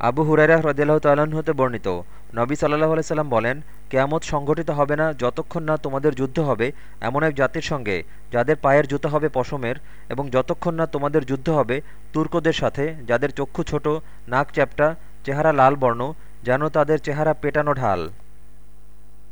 আবু হুরাইরা হ্রদিল্লাহ তাল্লাহ্ন হতে বর্ণিত। নবী সাল্লাহ আলাইসাল্লাম বলেন, কেয়ামত সংঘটিত হবে না যতক্ষণ না তোমাদের যুদ্ধ হবে এমন এক জাতির সঙ্গে, যাদের পায়ের জুতো হবে পশমের, এবং যতক্ষণ না তোমাদের যুদ্ধ হবে তুর্কদের সাথে, যাদের চক্ষু ছোট, নাক চ্যাপ্টা, চেহারা লাল বর্ণ, যেন তাদের চেহারা পেটানো ঢাল।